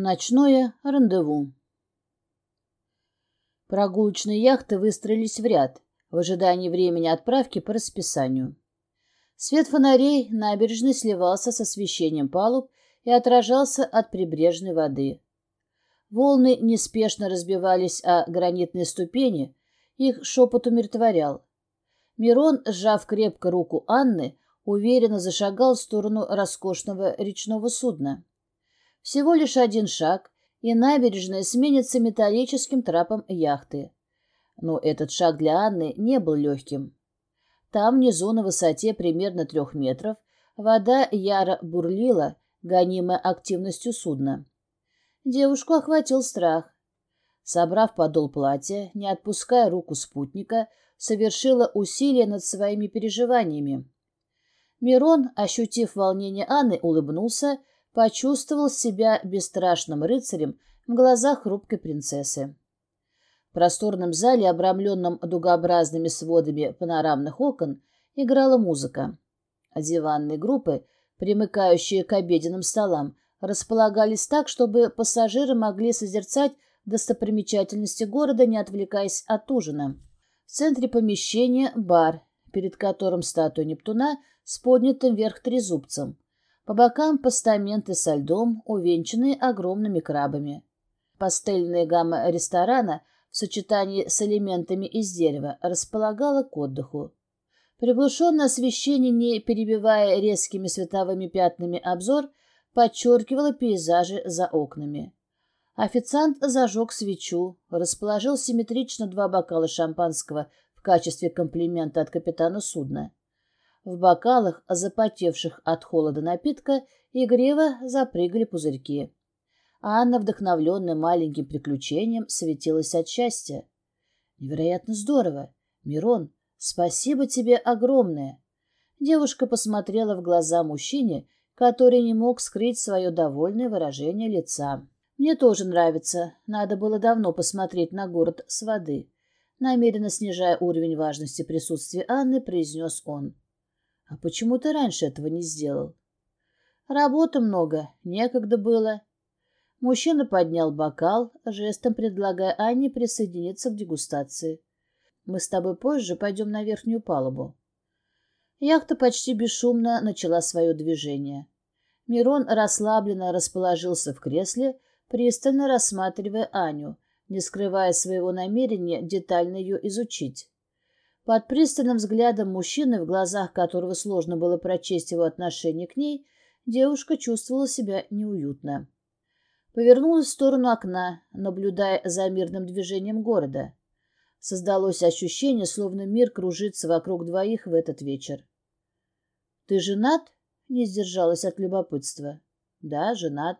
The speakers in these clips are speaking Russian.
Ночное рандеву. Прогулочные яхты выстроились в ряд в ожидании времени отправки по расписанию. Свет фонарей набережной сливался с освещением палуб и отражался от прибрежной воды. Волны неспешно разбивались о гранитные ступени, их шепот умиротворял. Мирон, сжав крепко руку Анны, уверенно зашагал в сторону роскошного речного судна. Всего лишь один шаг, и набережная сменится металлическим трапом яхты. Но этот шаг для Анны не был легким. Там, внизу, на высоте примерно трех метров, вода яро бурлила, гонимая активностью судна. Девушку охватил страх. Собрав подол платья, не отпуская руку спутника, совершила усилие над своими переживаниями. Мирон, ощутив волнение Анны, улыбнулся почувствовал себя бесстрашным рыцарем в глазах хрупкой принцессы. В просторном зале, обрамленном дугообразными сводами панорамных окон, играла музыка. Диванные группы, примыкающие к обеденным столам, располагались так, чтобы пассажиры могли созерцать достопримечательности города, не отвлекаясь от ужина. В центре помещения бар, перед которым статуя Нептуна с поднятым вверх трезубцем, по бокам постаменты со льдом, увенчанные огромными крабами. Пастельная гамма ресторана в сочетании с элементами из дерева располагала к отдыху. Приглушенное освещение, не перебивая резкими световыми пятнами обзор, подчеркивало пейзажи за окнами. Официант зажег свечу, расположил симметрично два бокала шампанского в качестве комплимента от капитана судна. В бокалах, запотевших от холода напитка, игриво запрыгали пузырьки. Анна, вдохновленная маленьким приключением, светилась от счастья. «Невероятно здорово! Мирон, спасибо тебе огромное!» Девушка посмотрела в глаза мужчине, который не мог скрыть свое довольное выражение лица. «Мне тоже нравится. Надо было давно посмотреть на город с воды». Намеренно снижая уровень важности присутствия Анны, произнес он. А почему ты раньше этого не сделал? Работы много, некогда было. Мужчина поднял бокал, жестом предлагая Анне присоединиться к дегустации. Мы с тобой позже пойдем на верхнюю палубу. Яхта почти бесшумно начала свое движение. Мирон расслабленно расположился в кресле, пристально рассматривая Аню, не скрывая своего намерения детально ее изучить. Под пристальным взглядом мужчины, в глазах которого сложно было прочесть его отношение к ней, девушка чувствовала себя неуютно. Повернулась в сторону окна, наблюдая за мирным движением города. Создалось ощущение, словно мир кружится вокруг двоих в этот вечер. «Ты женат?» — не сдержалась от любопытства. «Да, женат».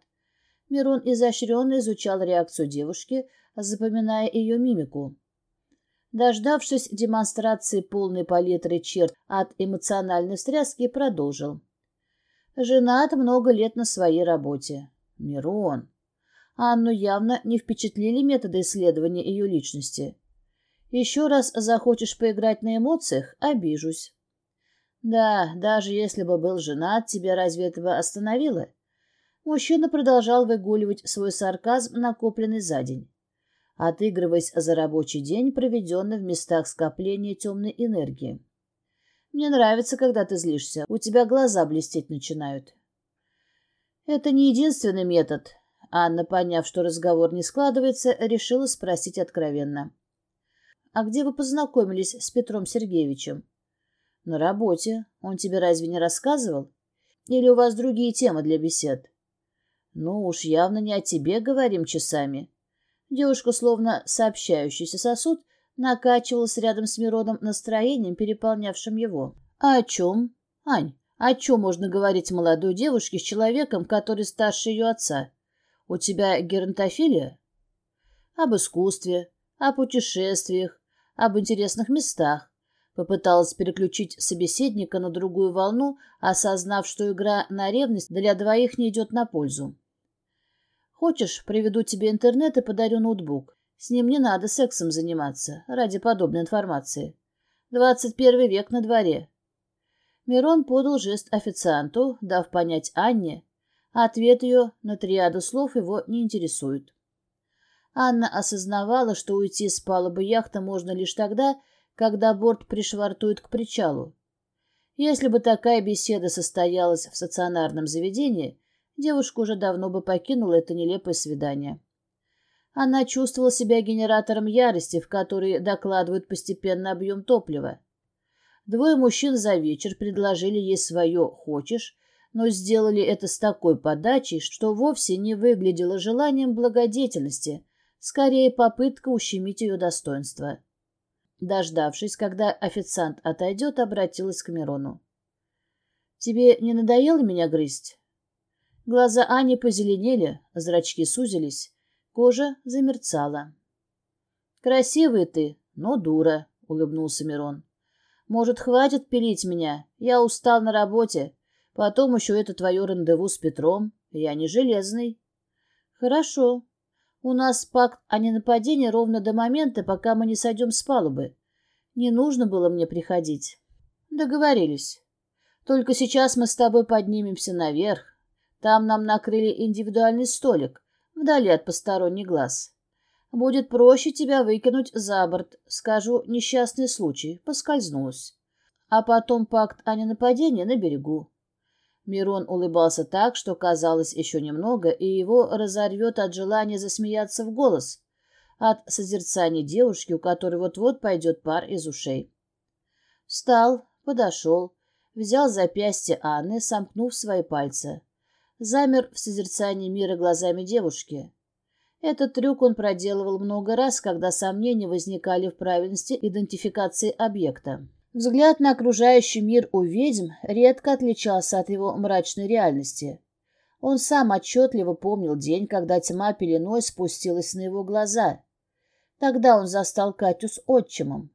Мирон изощренно изучал реакцию девушки, запоминая ее мимику. Дождавшись демонстрации полной палитры черт от эмоциональной встряски, продолжил. Женат много лет на своей работе. Мирон. Анну явно не впечатлили методы исследования ее личности. Еще раз захочешь поиграть на эмоциях — обижусь. Да, даже если бы был женат, тебя разве этого остановило? Мужчина продолжал выгуливать свой сарказм, накопленный за день отыгрываясь за рабочий день, проведенный в местах скопления темной энергии. «Мне нравится, когда ты злишься. У тебя глаза блестеть начинают». «Это не единственный метод», — Анна, поняв, что разговор не складывается, решила спросить откровенно. «А где вы познакомились с Петром Сергеевичем?» «На работе. Он тебе разве не рассказывал? Или у вас другие темы для бесед?» «Ну уж явно не о тебе говорим часами». Девушка, словно сообщающийся сосуд, накачивалась рядом с Мироном настроением, переполнявшим его. «А о чем? Ань, о чем можно говорить молодой девушке с человеком, который старше ее отца? У тебя геронтофилия?» «Об искусстве, о путешествиях, об интересных местах». Попыталась переключить собеседника на другую волну, осознав, что игра на ревность для двоих не идет на пользу. Хочешь, приведу тебе интернет и подарю ноутбук. С ним не надо сексом заниматься ради подобной информации. Двадцать первый век на дворе. Мирон подал жест официанту, дав понять Анне. Ответ ее на триаду слов его не интересует. Анна осознавала, что уйти с палубы яхты можно лишь тогда, когда борт пришвартует к причалу. Если бы такая беседа состоялась в стационарном заведении, девушка уже давно бы покинула это нелепое свидание. Она чувствовала себя генератором ярости, в который докладывают постепенно объем топлива. Двое мужчин за вечер предложили ей свое «хочешь», но сделали это с такой подачей, что вовсе не выглядело желанием благодетельности, скорее попытка ущемить ее достоинство. Дождавшись, когда официант отойдет, обратилась к Мирону. «Тебе не надоело меня грызть?» Глаза Ани позеленели, зрачки сузились, кожа замерцала. «Красивый ты, но дура», — улыбнулся Мирон. «Может, хватит пилить меня? Я устал на работе. Потом еще это твое рандеву с Петром. Я не железный». «Хорошо. У нас пакт о ненападении ровно до момента, пока мы не сойдем с палубы. Не нужно было мне приходить». «Договорились. Только сейчас мы с тобой поднимемся наверх. Там нам накрыли индивидуальный столик, вдали от посторонних глаз. Будет проще тебя выкинуть за борт. Скажу, несчастный случай, поскользнулась. А потом пакт о ненападении на берегу. Мирон улыбался так, что казалось еще немного, и его разорвет от желания засмеяться в голос, от созерцания девушки, у которой вот-вот пойдет пар из ушей. Встал, подошел, взял запястье Анны, сомкнув свои пальцы. Замер в созерцании мира глазами девушки. Этот трюк он проделывал много раз, когда сомнения возникали в правильности идентификации объекта. Взгляд на окружающий мир у ведьм редко отличался от его мрачной реальности. Он сам отчетливо помнил день, когда тьма пеленой спустилась на его глаза. Тогда он застал Катю с отчимом.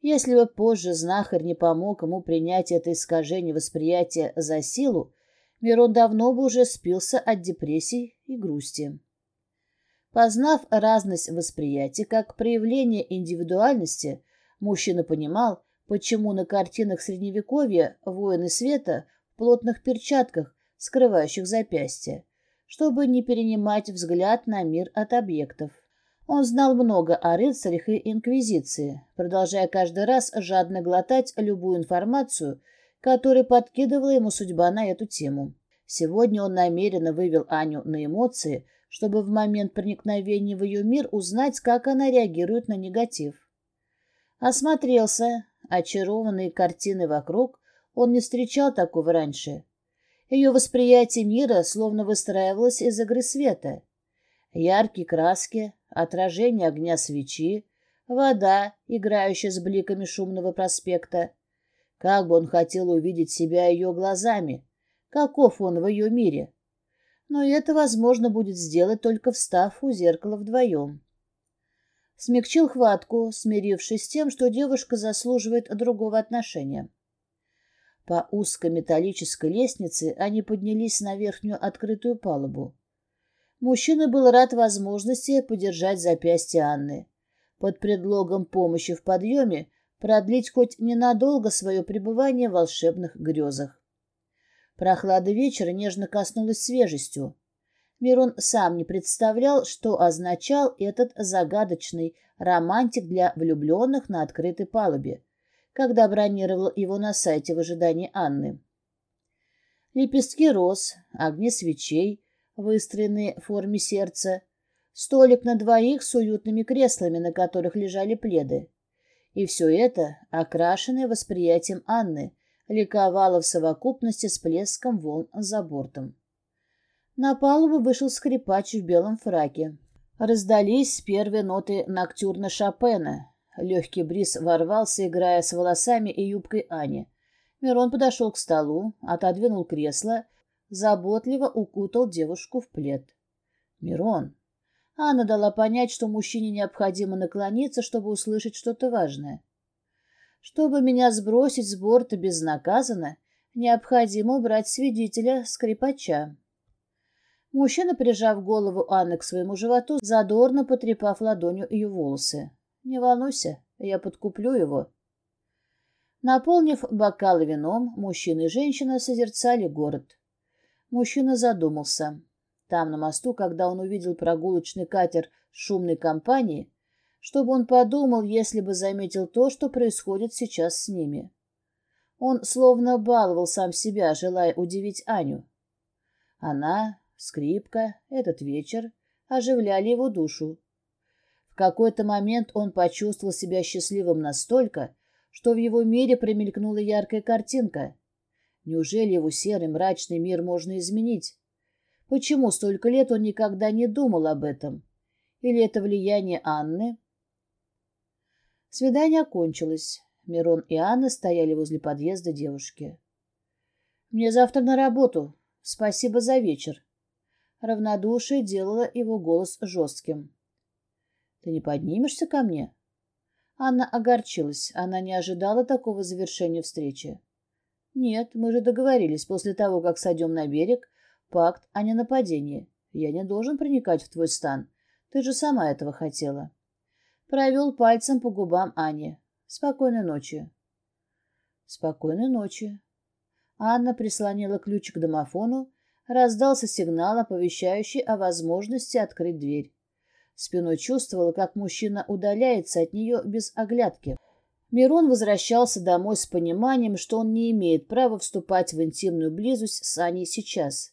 Если бы позже знахарь не помог ему принять это искажение восприятия за силу, Мирон давно бы уже спился от депрессии и грусти. Познав разность восприятия как проявление индивидуальности, мужчина понимал, почему на картинах Средневековья воины света в плотных перчатках, скрывающих запястья, чтобы не перенимать взгляд на мир от объектов. Он знал много о рыцарях и инквизиции, продолжая каждый раз жадно глотать любую информацию, которую подкидывала ему судьба на эту тему. Сегодня он намеренно вывел Аню на эмоции, чтобы в момент проникновения в ее мир узнать, как она реагирует на негатив. Осмотрелся, очарованный картиной вокруг, он не встречал такого раньше. Ее восприятие мира словно выстраивалось из игры света. Яркие краски, отражение огня свечи, вода, играющая с бликами шумного проспекта. Как бы он хотел увидеть себя ее глазами, каков он в ее мире но это возможно будет сделать, только встав у зеркала вдвоем. Смягчил хватку, смирившись с тем, что девушка заслуживает другого отношения. По узкой металлической лестнице они поднялись на верхнюю открытую палубу. Мужчина был рад возможности подержать запястье Анны. Под предлогом помощи в подъеме продлить хоть ненадолго свое пребывание в волшебных грезах. Прохлада вечера нежно коснулась свежестью. Мирон сам не представлял, что означал этот загадочный романтик для влюбленных на открытой палубе, когда бронировал его на сайте в ожидании Анны. Лепестки роз, огни свечей, выстроенные в форме сердца, столик на двоих с уютными креслами, на которых лежали пледы. И все это окрашенное восприятием Анны, ликовала в совокупности с плеском волн за бортом. На палубу вышел скрипач в белом фраке. Раздались первые ноты ноктюрна Шопена. Легкий бриз ворвался, играя с волосами и юбкой Ани. Мирон подошел к столу, отодвинул кресло, заботливо укутал девушку в плед. «Мирон!» Анна дала понять, что мужчине необходимо наклониться, чтобы услышать что-то важное. Чтобы меня сбросить с борта безнаказанно, необходимо убрать свидетеля скрипача. Мужчина, прижав голову Анны к своему животу, задорно потрепав ладонью ее волосы. «Не волнуйся, я подкуплю его». Наполнив бокалы вином, мужчина и женщина созерцали город. Мужчина задумался. Там, на мосту, когда он увидел прогулочный катер шумной компании, чтобы он подумал, если бы заметил то, что происходит сейчас с ними. Он словно баловал сам себя, желая удивить Аню. Она, скрипка, этот вечер оживляли его душу. В какой-то момент он почувствовал себя счастливым настолько, что в его мире промелькнула яркая картинка. Неужели его серый мрачный мир можно изменить? Почему столько лет он никогда не думал об этом? Или это влияние Анны? Свидание окончилось. Мирон и Анна стояли возле подъезда девушки. «Мне завтра на работу. Спасибо за вечер». Равнодушие делало его голос жестким. «Ты не поднимешься ко мне?» Анна огорчилась. Она не ожидала такого завершения встречи. «Нет, мы же договорились после того, как сойдем на берег, пакт о ненападении. Я не должен проникать в твой стан. Ты же сама этого хотела». Провел пальцем по губам Ани. «Спокойной ночи». «Спокойной ночи». Анна прислонила ключ к домофону, раздался сигнал, оповещающий о возможности открыть дверь. Спиной чувствовала, как мужчина удаляется от нее без оглядки. Мирон возвращался домой с пониманием, что он не имеет права вступать в интимную близость с Аней сейчас.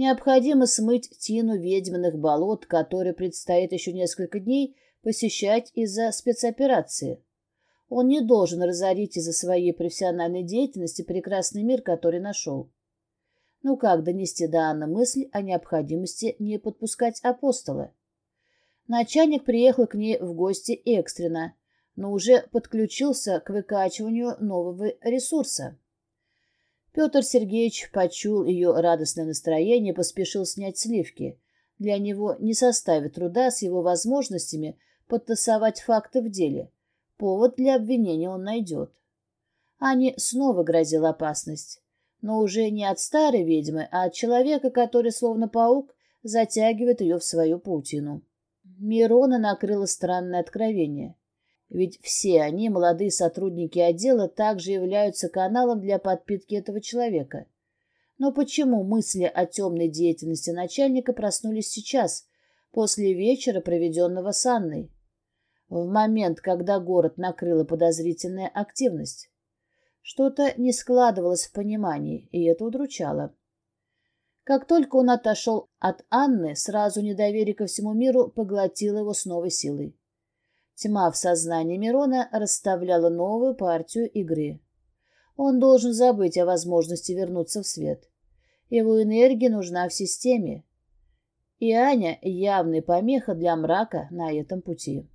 Необходимо смыть тину ведьминых болот, которые предстоит еще несколько дней посещать из-за спецоперации. Он не должен разорить из-за своей профессиональной деятельности прекрасный мир, который нашел. Ну как донести до Анны мысль о необходимости не подпускать апостола? Начальник приехал к ней в гости экстренно, но уже подключился к выкачиванию нового ресурса. Петр Сергеевич почул ее радостное настроение поспешил снять сливки. Для него не составит труда с его возможностями подтасовать факты в деле. Повод для обвинения он найдет. Ане снова грозила опасность. Но уже не от старой ведьмы, а от человека, который, словно паук, затягивает ее в свою паутину. Мирона накрыло странное откровение. Ведь все они, молодые сотрудники отдела, также являются каналом для подпитки этого человека. Но почему мысли о темной деятельности начальника проснулись сейчас, после вечера, проведенного с Анной? В момент, когда город накрыла подозрительная активность. Что-то не складывалось в понимании, и это удручало. Как только он отошел от Анны, сразу недоверие ко всему миру поглотило его с новой силой. Тьма в сознании Мирона расставляла новую партию игры. Он должен забыть о возможности вернуться в свет. Его энергия нужна в системе. И Аня — явная помеха для мрака на этом пути.